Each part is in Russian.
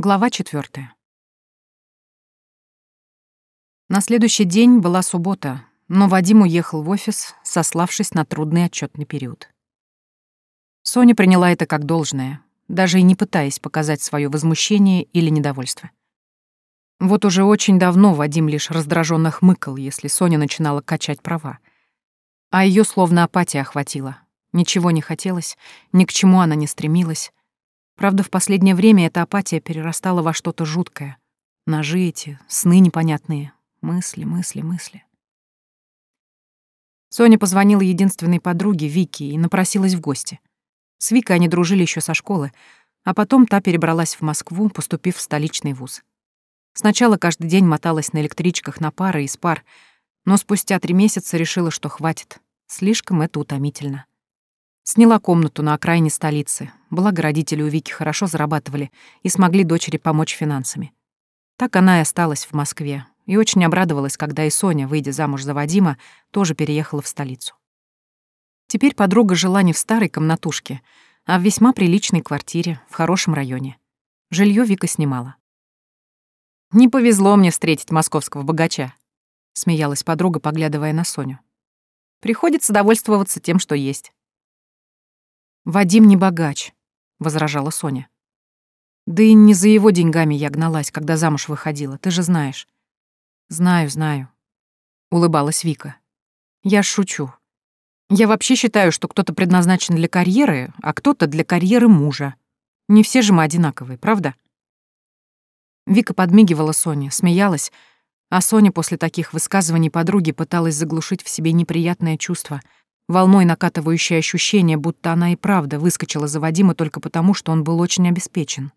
Глава четвертая. На следующий день была суббота, но Вадим уехал в офис, сославшись на трудный отчетный период. Соня приняла это как должное, даже и не пытаясь показать свое возмущение или недовольство. Вот уже очень давно Вадим лишь раздраженно хмыкал, если Соня начинала качать права. А ее словно апатия охватила. Ничего не хотелось, ни к чему она не стремилась, Правда, в последнее время эта апатия перерастала во что-то жуткое. Ножи эти, сны непонятные, мысли, мысли, мысли. Соня позвонила единственной подруге, Вике, и напросилась в гости. С Викой они дружили еще со школы, а потом та перебралась в Москву, поступив в столичный вуз. Сначала каждый день моталась на электричках на пары из пар, но спустя три месяца решила, что хватит. Слишком это утомительно. Сняла комнату на окраине столицы, благо родители у Вики хорошо зарабатывали и смогли дочери помочь финансами. Так она и осталась в Москве, и очень обрадовалась, когда и Соня, выйдя замуж за Вадима, тоже переехала в столицу. Теперь подруга жила не в старой комнатушке, а в весьма приличной квартире в хорошем районе. Жилье Вика снимала. «Не повезло мне встретить московского богача», — смеялась подруга, поглядывая на Соню. «Приходится довольствоваться тем, что есть». «Вадим не богач», — возражала Соня. «Да и не за его деньгами я гналась, когда замуж выходила, ты же знаешь». «Знаю, знаю», — улыбалась Вика. «Я шучу. Я вообще считаю, что кто-то предназначен для карьеры, а кто-то для карьеры мужа. Не все же мы одинаковые, правда?» Вика подмигивала Соне, смеялась, а Соня после таких высказываний подруги пыталась заглушить в себе неприятное чувство — волной накатывающее ощущение, будто она и правда выскочила за Вадима только потому, что он был очень обеспечен.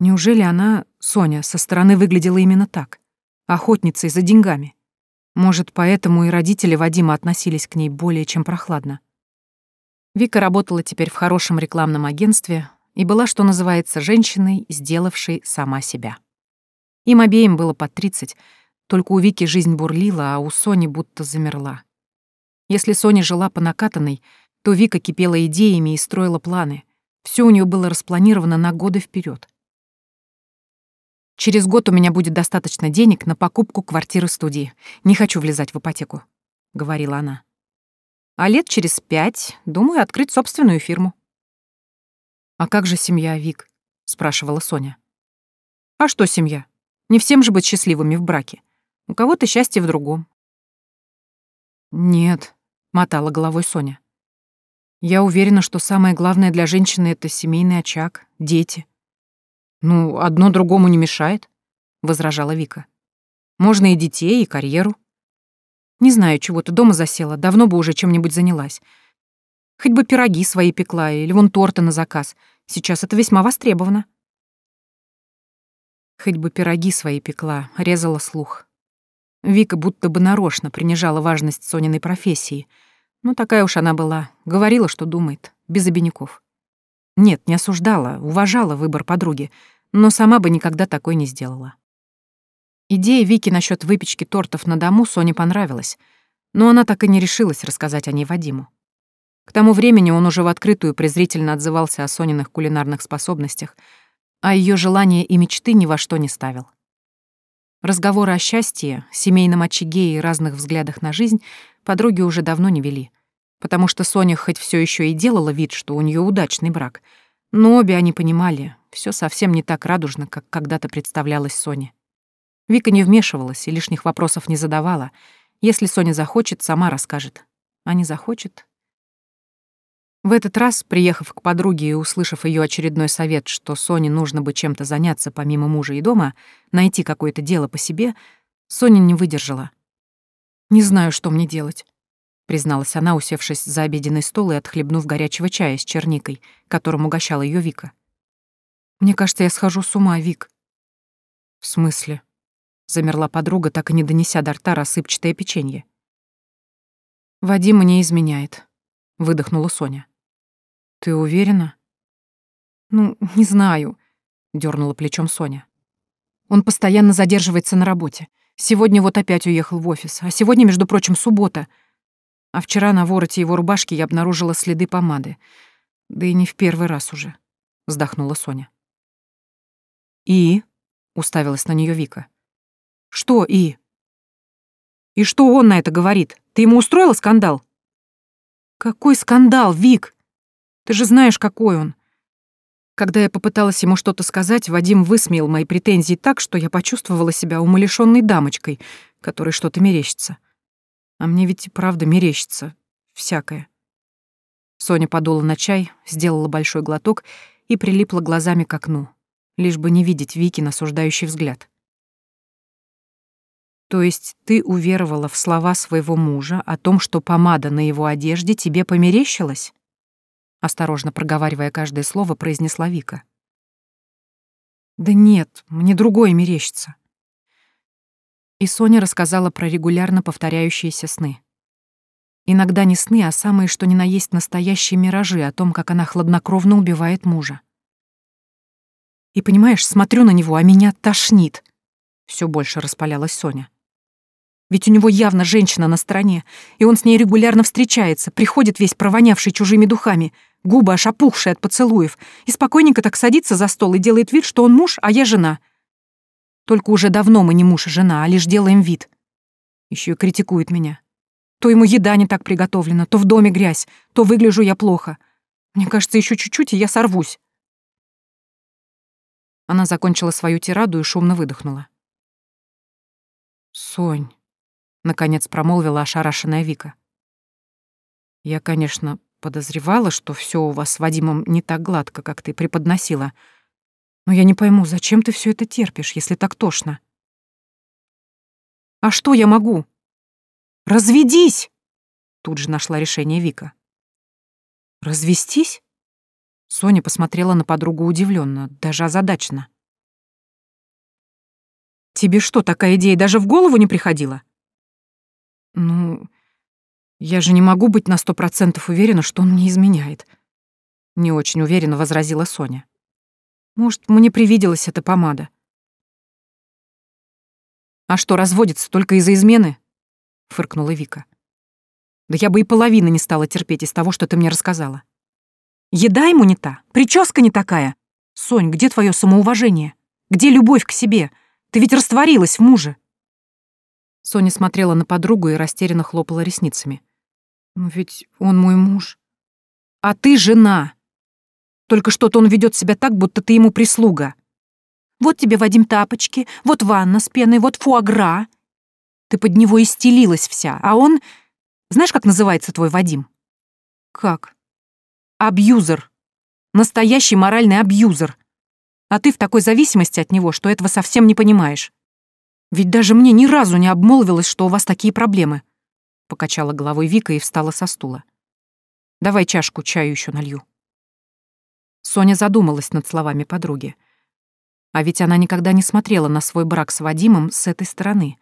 Неужели она, Соня, со стороны выглядела именно так? Охотницей за деньгами? Может, поэтому и родители Вадима относились к ней более чем прохладно? Вика работала теперь в хорошем рекламном агентстве и была, что называется, женщиной, сделавшей сама себя. Им обеим было под тридцать, только у Вики жизнь бурлила, а у Сони будто замерла. Если Соня жила по накатанной, то Вика кипела идеями и строила планы. Все у нее было распланировано на годы вперед. Через год у меня будет достаточно денег на покупку квартиры студии. Не хочу влезать в ипотеку, — говорила она. А лет через пять, думаю, открыть собственную фирму. «А как же семья, Вик?» — спрашивала Соня. «А что семья? Не всем же быть счастливыми в браке. У кого-то счастье в другом». «Нет», — мотала головой Соня. «Я уверена, что самое главное для женщины — это семейный очаг, дети». «Ну, одно другому не мешает», — возражала Вика. «Можно и детей, и карьеру». «Не знаю, чего ты дома засела, давно бы уже чем-нибудь занялась. Хоть бы пироги свои пекла или вон торты на заказ. Сейчас это весьма востребовано». Хоть бы пироги свои пекла, резала слух. Вика будто бы нарочно принижала важность Сониной профессии. Ну, такая уж она была. Говорила, что думает, без обиняков. Нет, не осуждала, уважала выбор подруги, но сама бы никогда такой не сделала. Идея Вики насчет выпечки тортов на дому Соне понравилась, но она так и не решилась рассказать о ней Вадиму. К тому времени он уже в открытую презрительно отзывался о Сониных кулинарных способностях, а ее желания и мечты ни во что не ставил. Разговоры о счастье, семейном очаге и разных взглядах на жизнь подруги уже давно не вели, потому что Соня хоть все еще и делала вид, что у нее удачный брак, но обе они понимали, все совсем не так радужно, как когда-то представлялось Соне. Вика не вмешивалась и лишних вопросов не задавала. Если Соня захочет, сама расскажет. А не захочет, в этот раз, приехав к подруге и услышав ее очередной совет, что Соне нужно бы чем-то заняться помимо мужа и дома, найти какое-то дело по себе, Соня не выдержала. «Не знаю, что мне делать», — призналась она, усевшись за обеденный стол и отхлебнув горячего чая с черникой, которым угощала ее Вика. «Мне кажется, я схожу с ума, Вик». «В смысле?» — замерла подруга, так и не донеся до рта рассыпчатое печенье. «Вадим мне изменяет», — выдохнула Соня. «Ты уверена?» «Ну, не знаю», — дернула плечом Соня. «Он постоянно задерживается на работе. Сегодня вот опять уехал в офис, а сегодня, между прочим, суббота. А вчера на вороте его рубашки я обнаружила следы помады. Да и не в первый раз уже», — вздохнула Соня. «И?» — уставилась на нее Вика. «Что «и»?» «И что он на это говорит? Ты ему устроила скандал?» «Какой скандал, Вик? Ты же знаешь, какой он. Когда я попыталась ему что-то сказать, Вадим высмеял мои претензии так, что я почувствовала себя умалишённой дамочкой, которой что-то мерещится. А мне ведь и правда мерещится всякое. Соня подула на чай, сделала большой глоток и прилипла глазами к окну, лишь бы не видеть Вики осуждающий взгляд. То есть ты уверовала в слова своего мужа о том, что помада на его одежде тебе померещилась? Осторожно проговаривая каждое слово, произнесла Вика. Да нет, мне другое мерещится. И Соня рассказала про регулярно повторяющиеся сны. Иногда не сны, а самые, что ни на есть настоящие миражи о том, как она хладнокровно убивает мужа. И понимаешь, смотрю на него, а меня тошнит. Все больше распалялась Соня. Ведь у него явно женщина на стороне, и он с ней регулярно встречается, приходит весь провонявший чужими духами, губы аж опухшие от поцелуев, и спокойненько так садится за стол и делает вид, что он муж, а я жена. Только уже давно мы не муж и жена, а лишь делаем вид. Еще и критикует меня. То ему еда не так приготовлена, то в доме грязь, то выгляжу я плохо. Мне кажется, еще чуть-чуть, и я сорвусь. Она закончила свою тираду и шумно выдохнула. «Сонь», наконец промолвила ошарашенная Вика. Я, конечно, подозревала, что все у вас с Вадимом не так гладко, как ты преподносила. Но я не пойму, зачем ты все это терпишь, если так тошно? А что я могу? Разведись! Тут же нашла решение Вика. Развестись? Соня посмотрела на подругу удивленно, даже озадаченно. Тебе что, такая идея даже в голову не приходила? Ну, я же не могу быть на сто процентов уверена, что он мне изменяет. Не очень уверенно возразила Соня. Может, мне привиделась эта помада. А что, разводится только из-за измены? Фыркнула Вика. Да я бы и половины не стала терпеть из того, что ты мне рассказала. Еда ему не та, прическа не такая. Сонь, где твое самоуважение? Где любовь к себе? Ты ведь растворилась в муже. Соня смотрела на подругу и растерянно хлопала ресницами. «Но ведь он мой муж». «А ты жена!» «Только что-то он ведет себя так, будто ты ему прислуга». «Вот тебе, Вадим, тапочки, вот ванна с пеной, вот фуагра». Ты под него и стелилась вся, а он... Знаешь, как называется твой Вадим? Как? Абьюзер. Настоящий моральный абьюзер. А ты в такой зависимости от него, что этого совсем не понимаешь. Ведь даже мне ни разу не обмолвилось, что у вас такие проблемы. Покачала головой Вика и встала со стула. Давай чашку чаю еще налью. Соня задумалась над словами подруги. А ведь она никогда не смотрела на свой брак с Вадимом с этой стороны.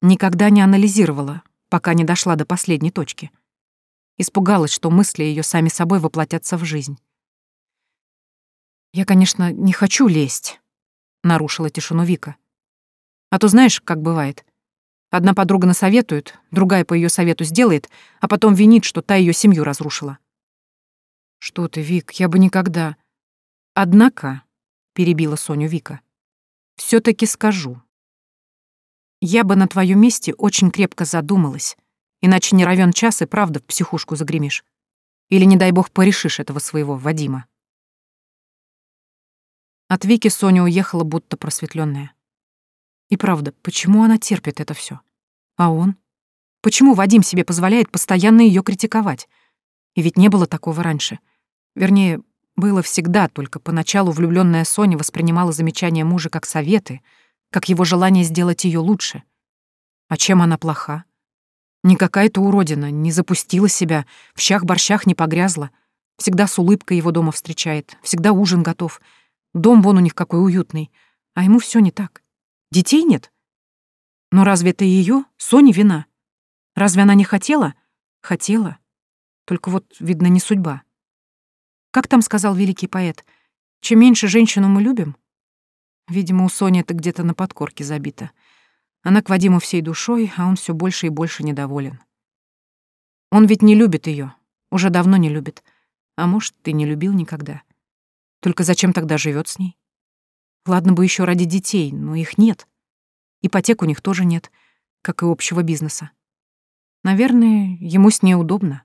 Никогда не анализировала, пока не дошла до последней точки. Испугалась, что мысли ее сами собой воплотятся в жизнь. «Я, конечно, не хочу лезть», — нарушила тишину Вика. А то знаешь, как бывает. Одна подруга насоветует, другая по ее совету сделает, а потом винит, что та ее семью разрушила. Что ты, Вик, я бы никогда... Однако, перебила Соню Вика, все таки скажу. Я бы на твоем месте очень крепко задумалась, иначе не равен час и правда в психушку загремишь. Или, не дай бог, порешишь этого своего Вадима. От Вики Соня уехала будто просветленная. И правда, почему она терпит это все? А он? Почему Вадим себе позволяет постоянно ее критиковать? И ведь не было такого раньше. Вернее, было всегда, только поначалу влюбленная Соня воспринимала замечания мужа как советы, как его желание сделать ее лучше. А чем она плоха? Не какая-то уродина, не запустила себя, в щах-борщах не погрязла. Всегда с улыбкой его дома встречает, всегда ужин готов. Дом вон у них какой уютный, а ему все не так. Детей нет? Но разве это ее, Сони, вина? Разве она не хотела? Хотела. Только вот, видно, не судьба. Как там сказал великий поэт, чем меньше женщину мы любим? Видимо, у Сони это где-то на подкорке забито. Она к Вадиму всей душой, а он все больше и больше недоволен. Он ведь не любит ее, уже давно не любит. А может, ты не любил никогда. Только зачем тогда живет с ней? Ладно бы еще ради детей, но их нет. Ипотек у них тоже нет, как и общего бизнеса. Наверное, ему с ней удобно.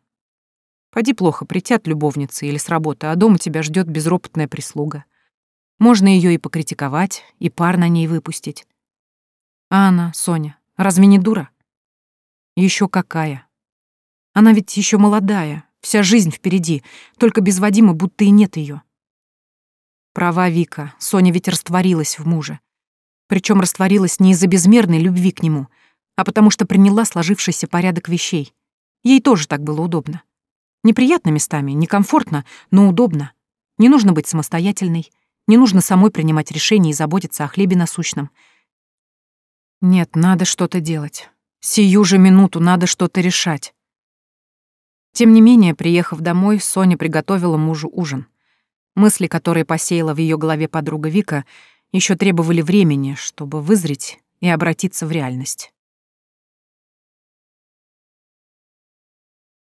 Поди плохо, притят любовницы или с работы, а дома тебя ждет безропотная прислуга. Можно ее и покритиковать, и пар на ней выпустить. А она, Соня, разве не дура? Еще какая. Она ведь еще молодая, вся жизнь впереди, только без Вадима будто и нет ее. Права Вика, Соня ведь растворилась в муже. Причем растворилась не из-за безмерной любви к нему, а потому что приняла сложившийся порядок вещей. Ей тоже так было удобно. Неприятно местами, некомфортно, но удобно. Не нужно быть самостоятельной, не нужно самой принимать решения и заботиться о хлебе насущном. Нет, надо что-то делать. Сию же минуту надо что-то решать. Тем не менее, приехав домой, Соня приготовила мужу ужин. Мысли, которые посеяла в ее голове подруга Вика, еще требовали времени, чтобы вызреть и обратиться в реальность.